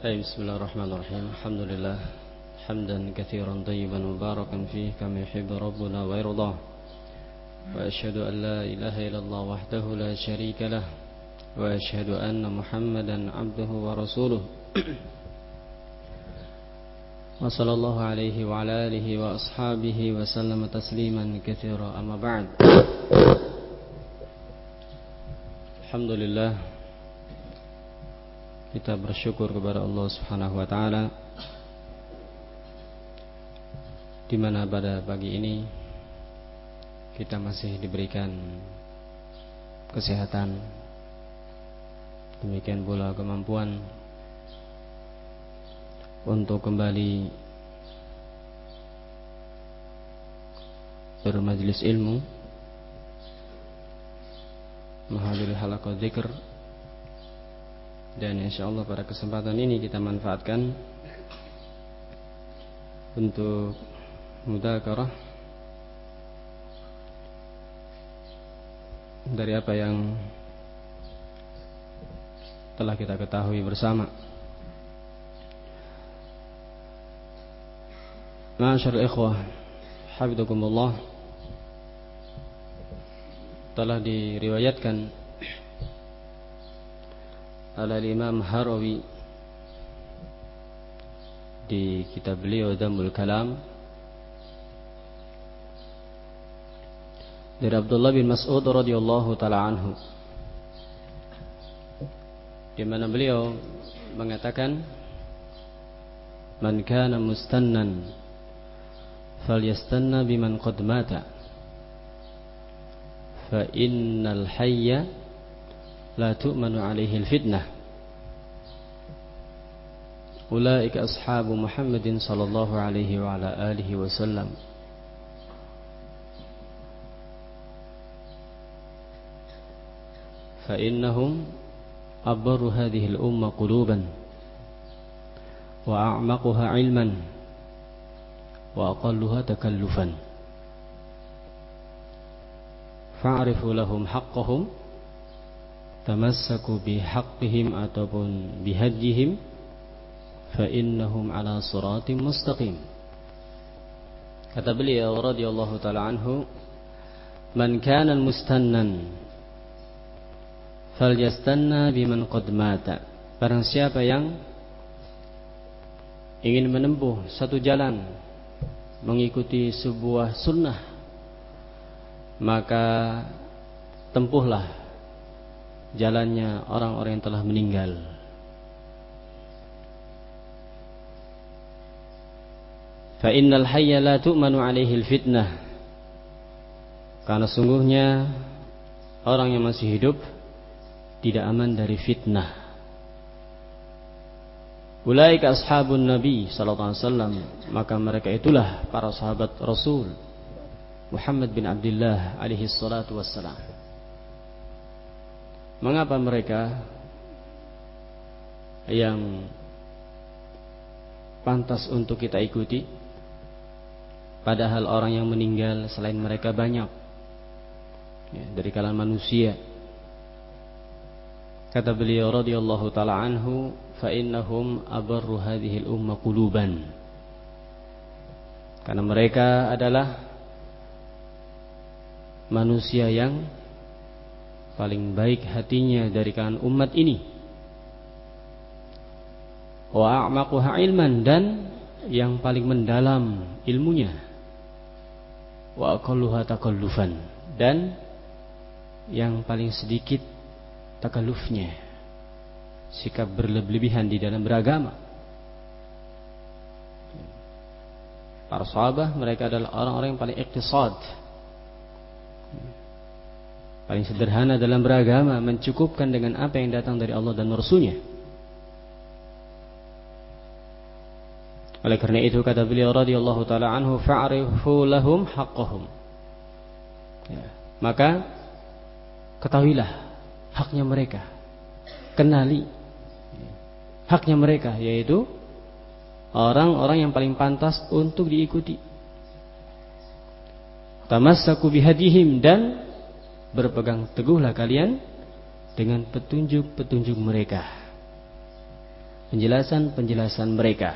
أي بسم الله الرحمن الرحيم. الحمد لله. حمدا كثيرا طيبا مباركا فيه كما يحب ربنا ويرضاه. وأشهد أن لا إله إلا الله وحده لا شريك له. وأشهد أن محمدا عبده ورسوله. وصلى الله عليه وعلى آله وأصحابه وسلم تسليما كثيرا. أما بعد. الحمد لله. Kita bersyukur kepada Allah Subhanahu wa taala di mana pada pagi ini kita masih diberikan kesehatan demikian pula kemampuan untuk kembali bermajlis ilmu menghadiri halaqah zikr dan insya Allah pada kesempatan ini kita manfaatkan untuk mudakarah dari apa yang telah kita ketahui bersama. Masyaallah ikhwah, hafizakumullah telah diriwayatkan oleh Imam Harawi di kitab beliau Damul Kalam. Dari Abdullah bin Mas'ud radhiyallahu taala anhu. Di mana beliau mengatakan man kana mustannan falyastanna biman qad mata. Fa innal hayya لا تؤمن عليه الفتنة. أولئك أصحاب محمد صلى الله عليه وعلى آله وسلم. فإنهم أبر هذه الأمة قلوبا وأعمقها علما وأقلها تكلفا. فاعرفوا لهم حقهم tamassaku bihaqqihim ataupun bihajjihim fa innahum ala siratim mustaqim. Kata beliau radhiyallahu taala anhu man kana mustannan falyastanna biman qad mata. Barang siapa yang ingin menempuh satu jalan mengikuti sebuah sunnah maka tempuhlah jalannya orang-orang yang telah meninggal. Fa innal hayya la tu'manu alaihi fitnah. Karena sungguhnya orang yang masih hidup tidak aman dari fitnah. Ulaika ashabun Nabi sallallahu alaihi wasallam, maka mereka itulah para sahabat Rasul Muhammad bin Abdullah alaihi salatu wassalam. Mengapa mereka yang pantas untuk kita ikuti padahal orang yang meninggal selain mereka banyak? Ya, dari kalangan manusia. Kata beliau radhiyallahu taala anhu fa innahum abarru hadhihi al-umma quluban. Karena mereka adalah manusia yang paling baik hatinya dari kalangan umat ini. Wa a'maquha ilman dan yang paling mendalam ilmunya. Wa aqalluha takallufan dan yang paling sedikit takallufnya. Sikap berlebihan di dalam beragama. Para sahabat mereka adalah orang-orang yang paling iktisad paling sederhana dalam beragama mencukupkan dengan apa yang datang dari Allah dan Rasulnya. Oleh karena itu kata beliau radhiyallahu taala anhu fa'rifu lahum haqqahum. Ya, maka ketahuilah haknya mereka. Kenali haknya mereka yaitu orang-orang yang paling pantas untuk diikuti. Tamassaku bihadihim dan berpegang teguhlah kalian dengan petunjuk-petunjuk mereka. penjelasan-penjelasan mereka.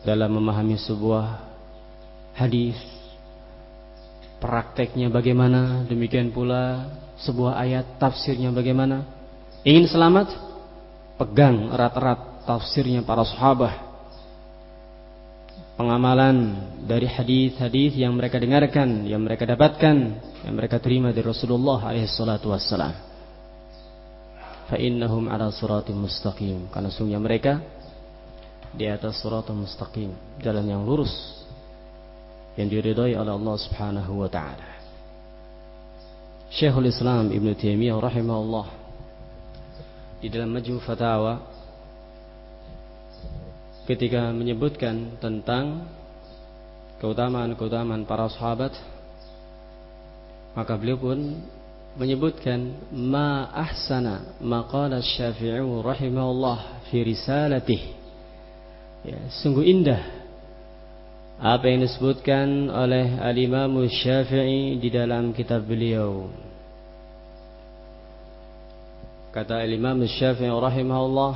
Dalam memahami sebuah hadis prakteknya bagaimana demikian pula sebuah ayat tafsirnya bagaimana. Ingin selamat? Pegang erat-erat tafsirnya para sahabat pengamalan dari hadis-hadis yang mereka dengarkan yang mereka dapatkan yang mereka terima dari Rasulullah alaihi salatu wassalam fa innahum ala siratim mustaqim karena sungguhnya mereka di atas siratul mustaqim jalan yang lurus yang diridhai oleh Allah Subhanahu wa taala. Syekhul Islam Ibn Taimiyah rahimahullah di dalam Majmu' Fatawa ketika menyebutkan tentang keutamaan-keutamaan para sahabat maka beliau pun menyebutkan ma ahsana maqala Syafi'i rahimahullah fi risalatih ya sungguh indah apa yang disebutkan oleh Al-Imam Syafi'i di dalam kitab beliau. Kata Al-Imam Syafi'i rahimahullah,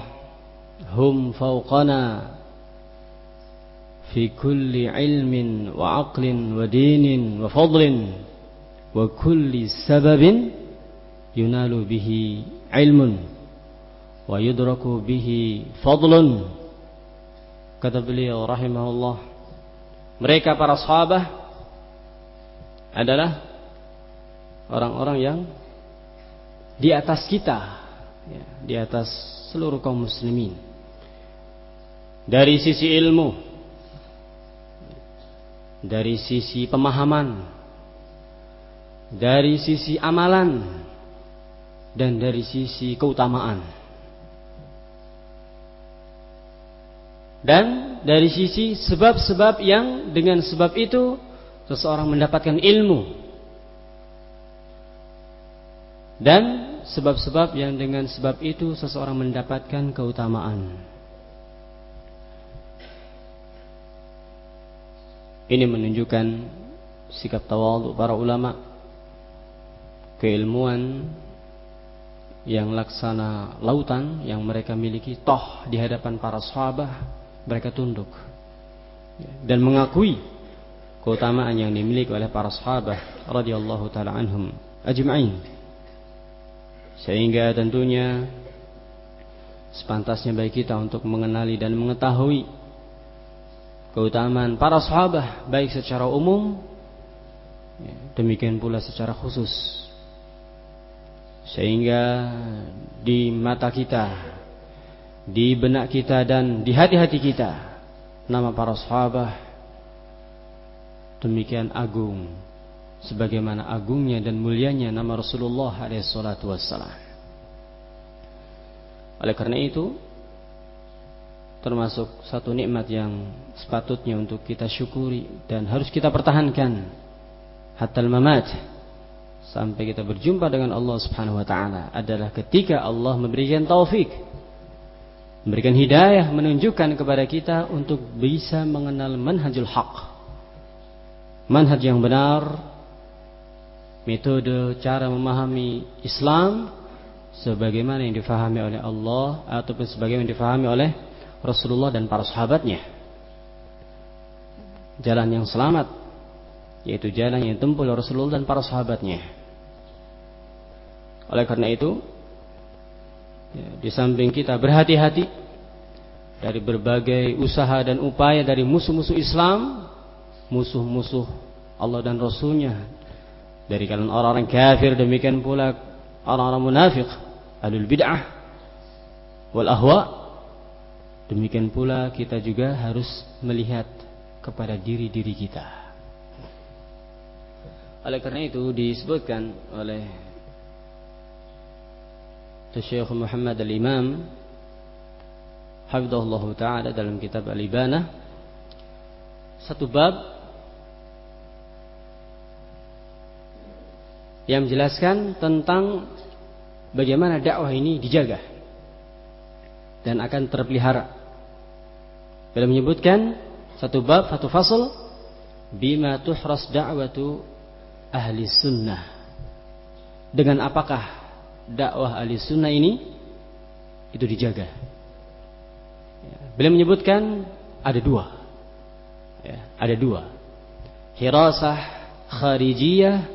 "Hum fawqana wa dinin wa fadlin wa kulli sababin yunalu bihi ilmun wa yudraku bihi fadlun." Kata beliau rahimahullah, mereka para sahabat adalah orang-orang yang di atas kita, ya, di atas seluruh kaum muslimin. Dari sisi ilmu, dari sisi pemahaman, dari sisi amalan, dan dari sisi keutamaan. dan dari sisi sebab-sebab yang dengan sebab itu seseorang mendapatkan ilmu dan sebab-sebab yang dengan sebab itu seseorang mendapatkan keutamaan. Ini menunjukkan sikap tawadhu para ulama, keilmuan yang laksana lautan yang mereka miliki toh di hadapan para sahabat mereka tunduk. Dan mengakui keutamaan yang dimiliki oleh para sahabat radhiyallahu taala anhum ajma'in. Sehingga tentunya sepantasnya bagi kita untuk mengenali dan mengetahui keutamaan para sahabat baik secara umum ya, demikian pula secara khusus. Sehingga di mata kita di benak kita dan di hati-hati kita nama para sahabat demikian agung sebagaimana agungnya dan mulianya nama Rasulullah alaihissalatu wassalam. Oleh karena itu termasuk satu nikmat yang sepatutnya untuk kita syukuri dan harus kita pertahankan. Hatta mamat sampai kita berjumpa dengan Allah Subhanahu wa taala adalah ketika Allah memberikan taufik. Memberikan hidayah menunjukkan kepada kita untuk bisa mengenal manhajul haq manhaj yang benar metode cara memahami Islam sebagaimana yang difahami oleh Allah ataupun sebagaimana yang difahami oleh Rasulullah dan para sahabatnya jalan yang selamat yaitu jalan yang ditempuh oleh Rasulullah dan para sahabatnya oleh karena itu Ya, di samping kita berhati-hati dari berbagai usaha dan upaya dari musuh-musuh Islam, musuh-musuh Allah dan Rasulnya, dari kalangan orang-orang kafir demikian pula orang-orang munafik, alul bid'ah, wal ahwa. Demikian pula kita juga harus melihat kepada diri-diri kita. Oleh karena itu disebutkan oleh Syekh Muhammad Al-Imam Hafizahullah Ta'ala dalam kitab Al-Ibana satu bab yang menjelaskan tentang bagaimana dakwah ini dijaga dan akan terpelihara. Beliau menyebutkan satu bab, satu fasal bima tuhras da'watu ahli sunnah. Dengan apakah dakwah ahli sunnah ini itu dijaga. Ya. Beliau menyebutkan ada dua. Ya, ada dua. Hirasah kharijiyah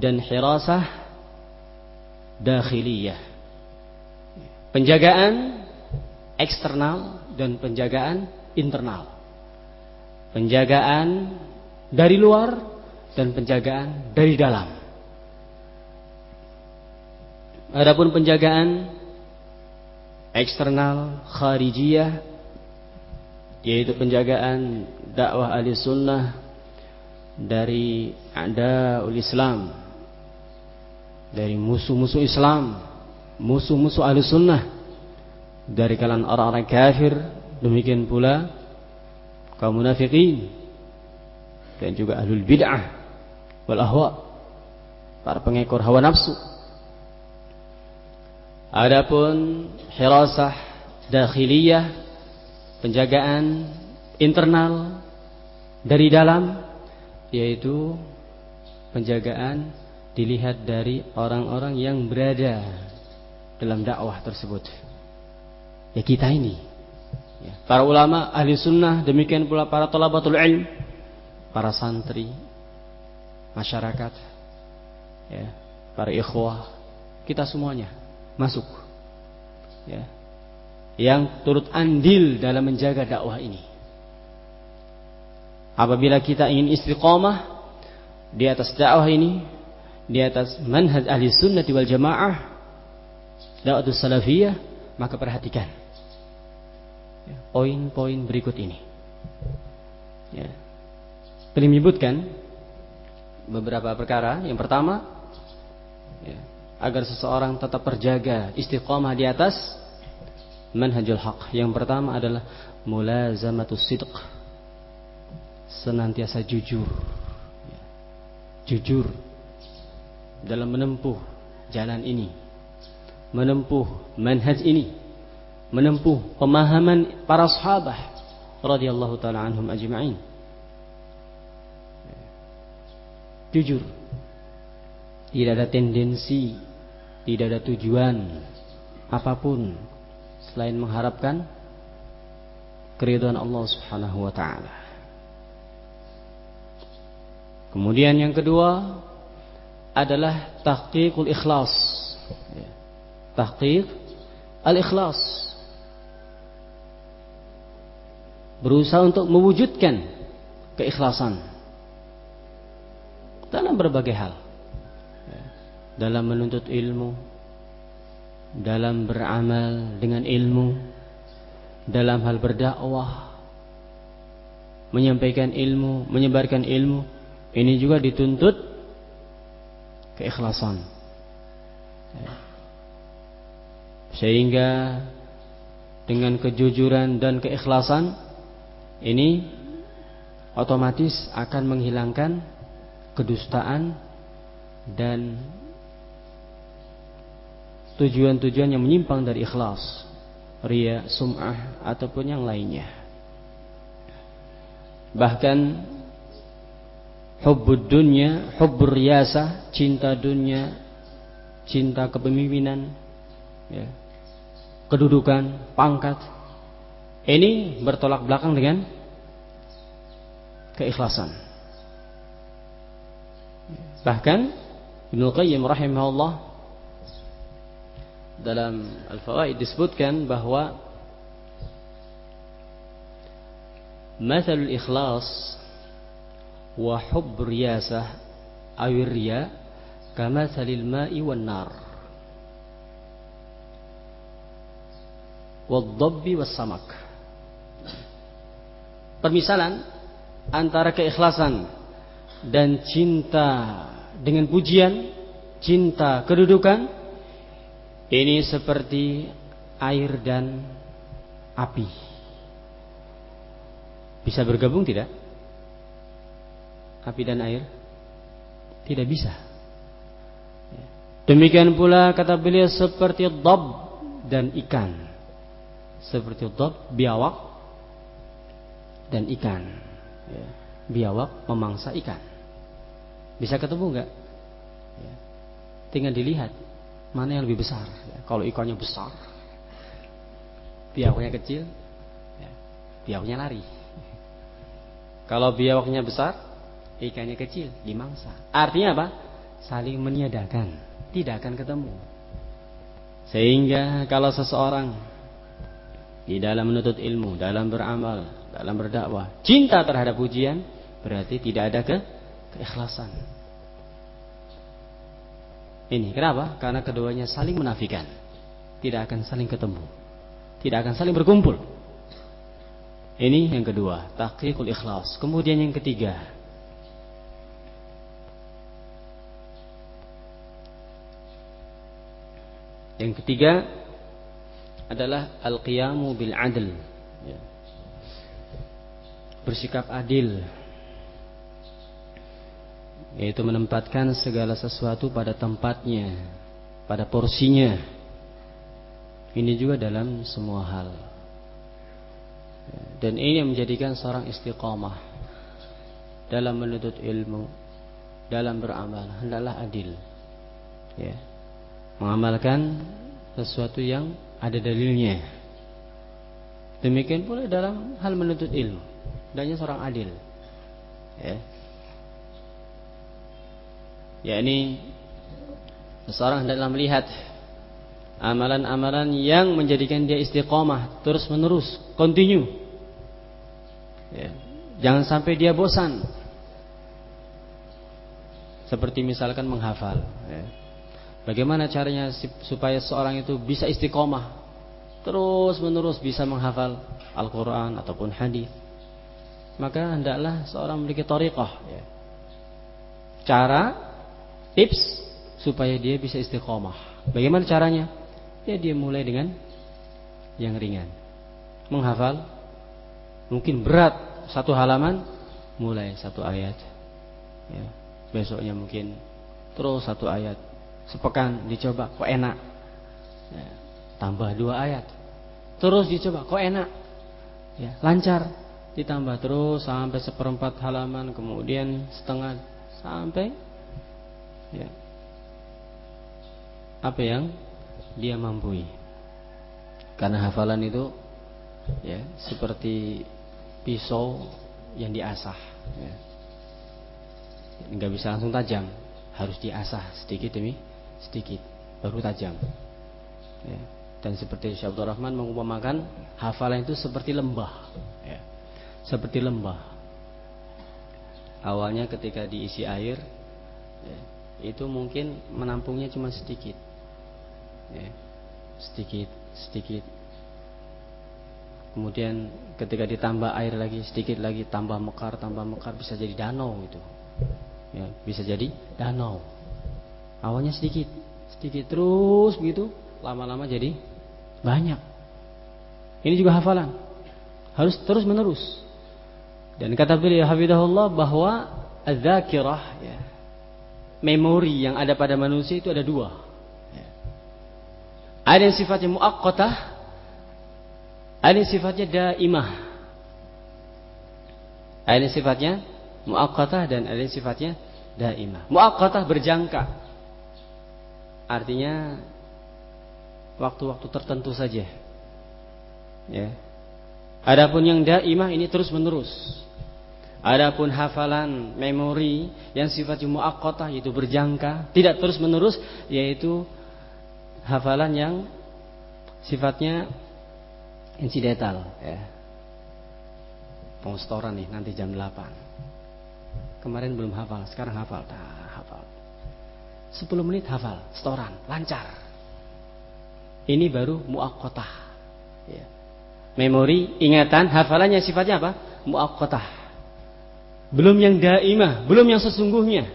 dan hirasah dakhiliyah. Penjagaan eksternal dan penjagaan internal. Penjagaan dari luar dan penjagaan dari dalam. Adapun penjagaan eksternal kharijiyah yaitu penjagaan dakwah ahli sunnah dari ada Islam dari musuh-musuh Islam musuh-musuh ahli sunnah dari kalangan orang-orang kafir demikian pula kaum munafikin dan juga ahlul bid'ah wal ahwa para pengekor hawa nafsu adapun hirasah dakhiliyah penjagaan internal dari dalam yaitu penjagaan dilihat dari orang-orang yang berada dalam dakwah tersebut. Ya kita ini. Ya, para ulama ahli sunnah demikian pula para tolabatul ilm, para santri, masyarakat, ya, para ikhwah, kita semuanya masuk. Ya, yang turut andil dalam menjaga dakwah ini. Apabila kita ingin istiqomah di atas dakwah ini, di atas manhaj ahli sunnah wal jamaah, dakwah salafiyah, maka perhatikan poin-poin berikut ini. Ya. Beliau menyebutkan beberapa perkara. Yang pertama, ya, agar seseorang tetap terjaga istiqomah di atas manhajul haq. Yang pertama adalah mulazamatus sidq. Senantiasa jujur. Jujur dalam menempuh jalan ini. Menempuh manhaj ini. Menempuh pemahaman para sahabat radhiyallahu taala anhum ajma'in. Jujur. Tidak ada tendensi, tidak ada tujuan apa pun selain mengharapkan keridhaan Allah Subhanahu wa taala. Kemudian yang kedua adalah tahqiqul ikhlas. Ya. Tahqiq al-ikhlas. Berusaha untuk mewujudkan keikhlasan. Dalam berbagai hal. Dalam menuntut ilmu, dalam beramal dengan ilmu, dalam hal berdakwah, menyampaikan ilmu, menyebarkan ilmu, ini juga dituntut keikhlasan. Sehingga dengan kejujuran dan keikhlasan ini otomatis akan menghilangkan kedustaan dan tujuan-tujuan yang menyimpang dari ikhlas, ria, sum'ah ataupun yang lainnya. Bahkan hubbud dunya, hubbur riyasa, cinta dunia, cinta kepemimpinan, ya, kedudukan, pangkat. Ini bertolak belakang dengan keikhlasan. Bahkan Ibnu Qayyim rahimahullah dalam Al-Fawaid disebutkan bahwa Mathalul ikhlas wa hubb riyasah awir riya kamathalil ma'i wan nar wadhabbi was samak Permisalan antara keikhlasan dan cinta dengan pujian, cinta kedudukan ini seperti air dan api. Bisa bergabung tidak? Api dan air? Tidak bisa. Demikian pula kata beliau seperti dob dan ikan. Seperti dob, biawak dan ikan. Ya, biawak memangsa ikan. Bisa ketemu enggak? Ya. Tinggal dilihat mana yang lebih besar. Ya, kalau ikannya besar, biawaknya kecil, ya, biawaknya lari. Kalau biawaknya besar, ikannya kecil, dimangsa. Artinya apa? Saling meniadakan, tidak akan ketemu. Sehingga kalau seseorang di dalam menuntut ilmu, dalam beramal, dalam berdakwah, cinta terhadap ujian, berarti tidak ada ke keikhlasan. Ini kenapa? Karena keduanya saling menafikan. Tidak akan saling ketemu. Tidak akan saling berkumpul. Ini yang kedua, tahqiqul ikhlas. Kemudian yang ketiga, Yang ketiga adalah al-qiyamu bil adl. Ya. Bersikap adil yaitu menempatkan segala sesuatu pada tempatnya, pada porsinya. Ini juga dalam semua hal. Dan ini yang menjadikan seorang istiqamah dalam menuntut ilmu, dalam beramal, hendaklah adil. Ya. Mengamalkan sesuatu yang ada dalilnya. Demikian pula dalam hal menuntut ilmu, hendaknya seorang adil. Ya yakni seseorang hendaklah melihat amalan-amalan yang menjadikan dia istiqomah terus menerus continue ya. jangan sampai dia bosan seperti misalkan menghafal ya. Bagaimana caranya supaya seorang itu bisa istiqomah terus menerus bisa menghafal Al-Quran ataupun hadis maka hendaklah seorang memiliki tariqah ya. cara tips supaya dia bisa istiqomah. Bagaimana caranya? Ya dia mulai dengan yang ringan. Menghafal mungkin berat satu halaman mulai satu ayat. Ya, besoknya mungkin terus satu ayat. Sepekan dicoba kok enak. Ya, tambah dua ayat. Terus dicoba kok enak. Ya, lancar ditambah terus sampai seperempat halaman kemudian setengah sampai ya, apa yang dia mampu karena hafalan itu ya seperti pisau yang diasah ya. nggak bisa langsung tajam harus diasah sedikit demi sedikit baru tajam. Ya. dan seperti Syekh Rahman mengumpamakan hafalan itu seperti lembah. Ya. seperti lembah. Awalnya ketika diisi air ya, itu mungkin menampungnya cuma sedikit. Ya, sedikit sedikit. Kemudian ketika ditambah air lagi sedikit lagi tambah mekar tambah mekar bisa jadi danau itu. Ya bisa jadi danau awalnya sedikit sedikit terus begitu lama-lama jadi banyak ini juga hafalan harus terus menerus dan kata beliau hafidahullah bahwa az-zakirah ya memori yang ada pada manusia itu ada dua. Ada yang sifatnya muakkatah, ada yang sifatnya daimah. Ada yang sifatnya muakkatah dan ada yang sifatnya daimah. Muakkatah berjangka. Artinya waktu-waktu tertentu saja. Ya. Adapun yang daimah ini terus menerus. Adapun hafalan memori yang sifatnya muakkatah yaitu berjangka, tidak terus-menerus yaitu hafalan yang sifatnya insidental ya. Pengustoran nih nanti jam 8. Kemarin belum hafal, sekarang hafal. Hafal. 10 menit hafal, setoran, lancar. Ini baru muakkatah. Ya. Memori, ingatan, hafalannya sifatnya apa? Muakkatah belum yang daimah, belum yang sesungguhnya.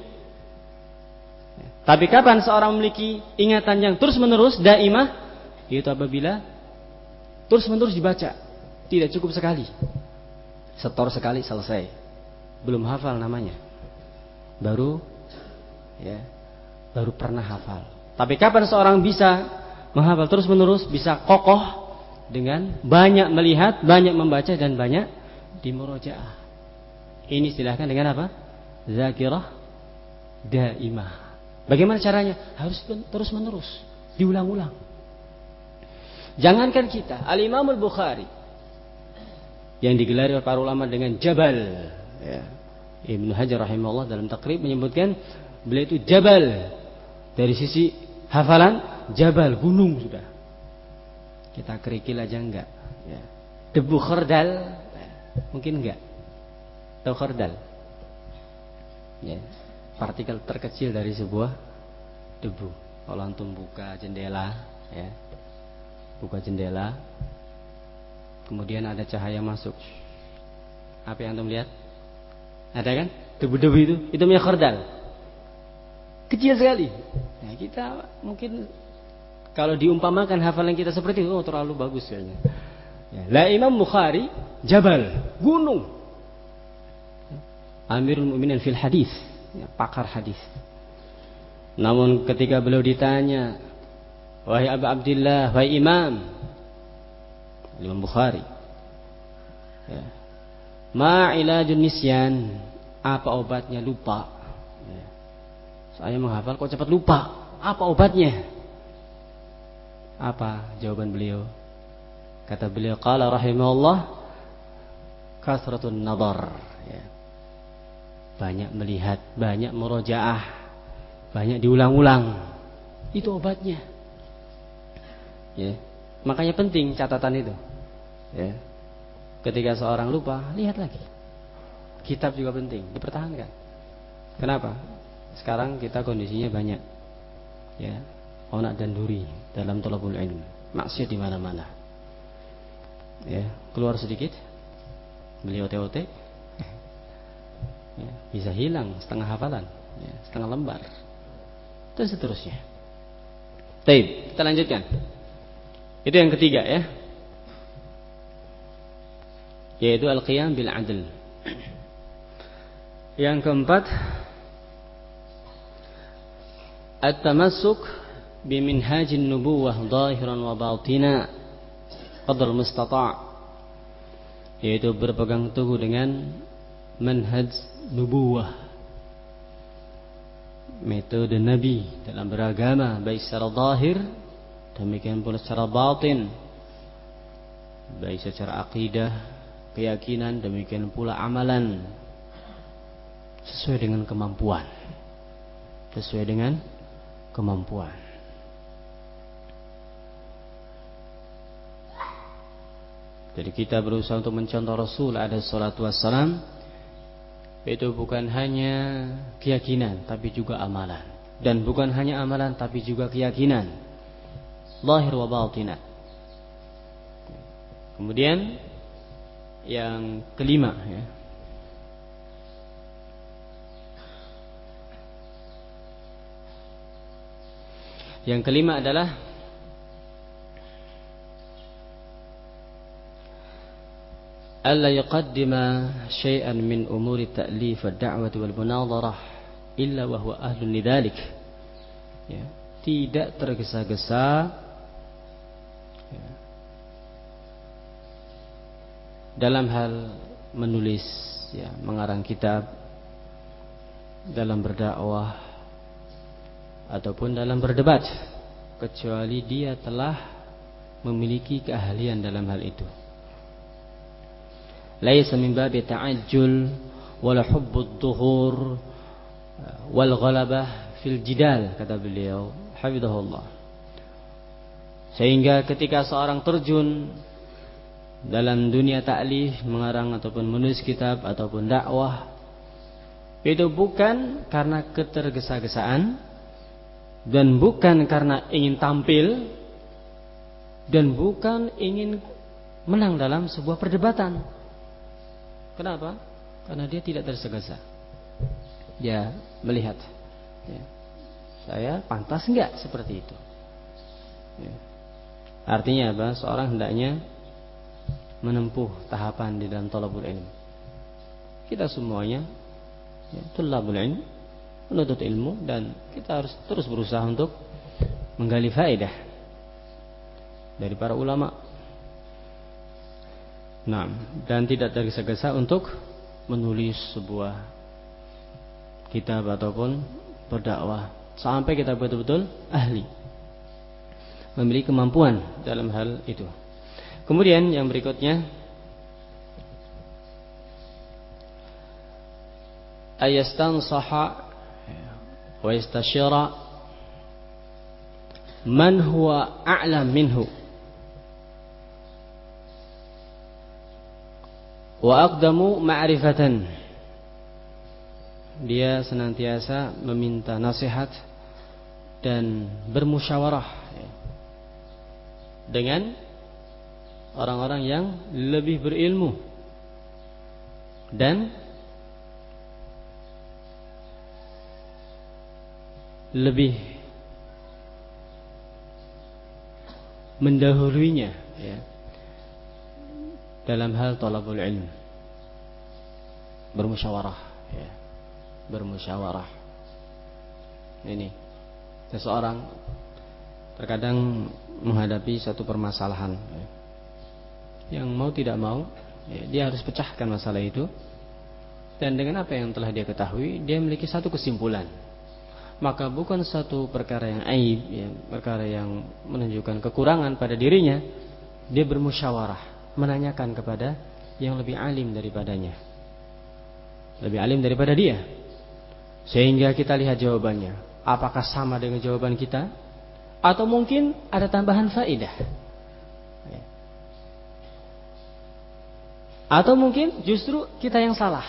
Tapi kapan seorang memiliki ingatan yang terus-menerus daimah? Itu apabila terus-menerus dibaca. Tidak cukup sekali. Setor sekali selesai. Belum hafal namanya. Baru ya, baru pernah hafal. Tapi kapan seorang bisa menghafal terus-menerus, bisa kokoh dengan banyak melihat, banyak membaca dan banyak dimurojaah. Ini silahkan dengan apa? Zakirah daimah. Bagaimana caranya? Harus terus menerus. diulang-ulang. Jangankan kita, Al-Imam Al-Bukhari yang digelar oleh para ulama dengan Jabal. Ya. Ibnu Hajar rahimahullah dalam takrib menyebutkan beliau itu Jabal dari sisi hafalan Jabal gunung sudah. Kita kerikil aja enggak. Ya. Debu kherdal mungkin enggak. Tahu kherdal? Ya. Partikel terkecil dari sebuah debu. Kalau antum buka jendela, ya, buka jendela, kemudian ada cahaya masuk. Apa yang antum lihat? Ada kan? Debu-debu itu, itu punya khardal. Kecil sekali. Nah, kita mungkin kalau diumpamakan hafalan kita seperti itu, oh, terlalu bagus kayaknya. Ya, La Imam Bukhari, Jabal, gunung. Amirul Mukminin fil hadis, ya, pakar hadis. Namun ketika beliau ditanya, wahai Abu Abdullah, wahai Imam, Imam Bukhari, ya. ma nisyan, apa obatnya lupa? Ya. Saya menghafal kok cepat lupa. Apa obatnya? Apa jawaban beliau? Kata beliau, qala rahimahullah, kasratun nadar. Ya. Banyak melihat, banyak murojaah banyak diulang-ulang. Itu obatnya. Ya. Makanya penting catatan itu. Ya. Ketika seorang lupa, lihat lagi. Kitab juga penting, dipertahankan. Kenapa? Sekarang kita kondisinya banyak. Ya. Onak dan duri dalam tolabul ilmu. Maksiat di mana-mana. Ya, keluar sedikit beli ote-ote ya, bisa hilang setengah hafalan ya, setengah lembar dan seterusnya. Baik, kita lanjutkan. Itu yang ketiga ya. Yaitu al-qiyam bil adl. Yang keempat biminhajin nubuwah zahiran wa batina qadar mustata' yaitu berpegang teguh dengan manhaj nubuwah metode Nabi dalam beragama baik secara zahir demikian pula secara batin baik secara akidah keyakinan demikian pula amalan sesuai dengan kemampuan sesuai dengan kemampuan. Jadi kita berusaha untuk mencontoh Rasul ada salatu wassalam itu bukan hanya keyakinan tapi juga amalan. Dan bukan hanya amalan tapi juga keyakinan. Lahir wa batina. Kemudian yang kelima ya Yang kelima adalah Allah yuqaddima syai'an min umuri ta'lif ad-da'wah wal munadharah illa wa huwa ahlun lidzalik. Ya, tidak tergesa-gesa. Ya, dalam hal menulis ya, mengarang kitab dalam berdakwah ataupun dalam berdebat kecuali dia telah memiliki keahlian dalam hal itu. Laisa min babi ta'ajjul wala hubbud dhuhur wal ghalabah fil jidal kata beliau hafizahullah. Sehingga ketika seorang terjun dalam dunia taklif mengarang ataupun menulis kitab ataupun dakwah itu bukan karena ketergesa-gesaan dan bukan karena ingin tampil dan bukan ingin menang dalam sebuah perdebatan Kenapa? Karena dia tidak tersegasa. Dia melihat. Ya. Saya pantas enggak seperti itu. Ya. Artinya apa? Seorang hendaknya menempuh tahapan di dalam tolabul ilmu. Kita semuanya ya, tulabul ilmu, menuntut ilmu dan kita harus terus berusaha untuk menggali faedah dari para ulama Nah, dan tidak tergesa-gesa untuk menulis sebuah kitab ataupun berdakwah sampai kita betul-betul ahli. memiliki kemampuan dalam hal itu. Kemudian yang berikutnya saha wa yastashira man huwa a'lam minhu. Wa aqdamu ma'rifatan. Dia senantiasa meminta nasihat dan bermusyawarah dengan orang-orang yang lebih berilmu dan lebih mendahulunya ya dalam hal talabul ilm. Bermusyawarah ya bermusyawarah. Ini seseorang terkadang menghadapi satu permasalahan ya. yang mau tidak mau ya, dia harus pecahkan masalah itu. Dan dengan apa yang telah dia ketahui dia memiliki satu kesimpulan maka bukan satu perkara yang aib ya, perkara yang menunjukkan kekurangan pada dirinya dia bermusyawarah menanyakan kepada yang lebih alim daripadanya. Lebih alim daripada dia. Sehingga kita lihat jawabannya. Apakah sama dengan jawaban kita? Atau mungkin ada tambahan faidah. Atau mungkin justru kita yang salah.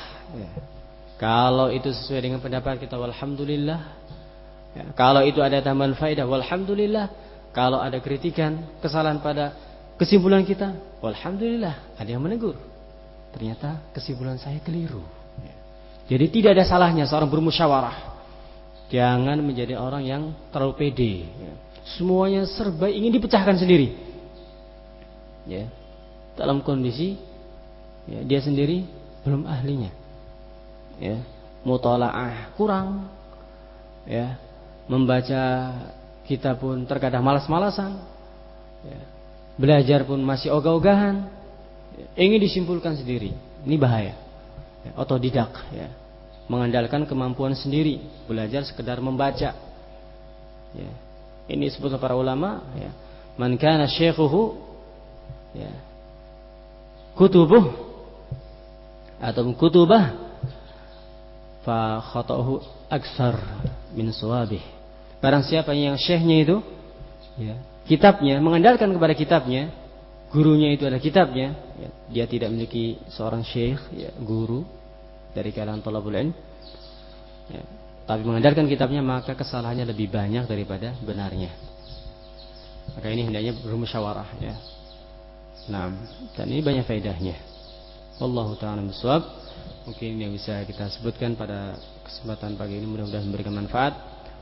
Kalau itu sesuai dengan pendapat kita, walhamdulillah. Ya, kalau itu ada tambahan faidah, walhamdulillah. Kalau ada kritikan, kesalahan pada Kesimpulan kita, Alhamdulillah ada yang menegur. Ternyata kesimpulan saya keliru. Jadi tidak ada salahnya seorang bermusyawarah. Jangan menjadi orang yang terlalu pede. Semuanya serba ingin dipecahkan sendiri. Ya. Dalam kondisi ya, dia sendiri belum ahlinya. Ya. Mutalaah kurang. Ya. Membaca kita pun terkadang malas-malasan. Ya Belajar pun masih ogah-ogahan. Ingin disimpulkan sendiri. Ini bahaya. Ya, otodidak ya. Mengandalkan kemampuan sendiri, belajar sekedar membaca. Ya. Ini disebut para ulama ya. Man kana syekhuhu ya. Kutubuh atau kutubah fa khata'uhu aksar min suwabih. Barang siapa yang syekhnya itu ya, kitabnya, mengandalkan kepada kitabnya, gurunya itu adalah kitabnya, ya, dia tidak memiliki seorang syekh, ya, guru dari kalangan talabul ilm, ya, tapi mengandalkan kitabnya maka kesalahannya lebih banyak daripada benarnya. Maka ini hendaknya bermusyawarah ya. Nah, dan ini banyak faedahnya. Wallahu taala bisawab. Mungkin yang bisa kita sebutkan pada kesempatan pagi ini mudah-mudahan memberikan manfaat.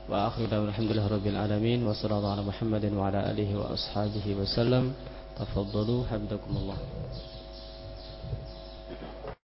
وآخر دعوانا الحمد لله رب العالمين وصلى الله على محمد وعلى آله وأصحابه وسلم. تفضلوا حمدكم الله.